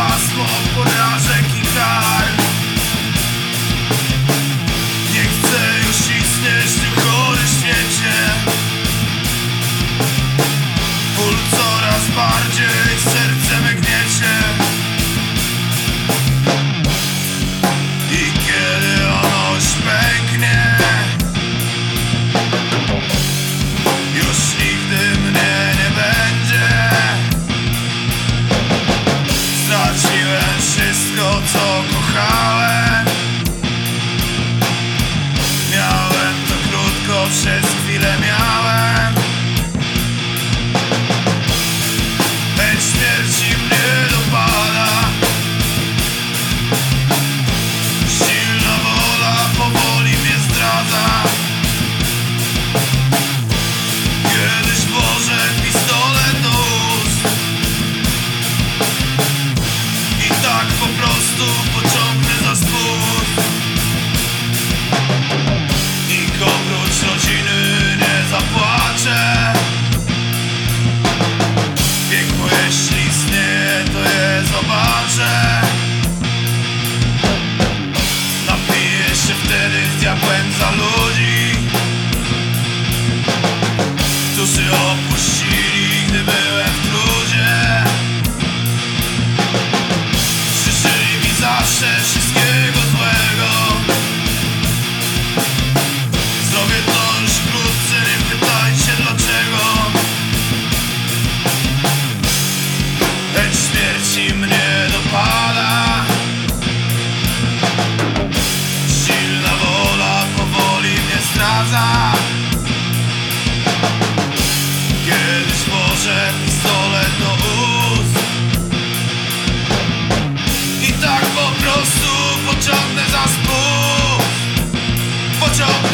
pasmo porażek i kar. Nie chcę już istnieć w tym chorym świecie. Ból coraz bardziej serce mgniecie. ile miałem jeśli istnieje, to je zobaczę. Kiedyś może pistolet do ust. I tak po prostu pociągnę za spust Pociągnę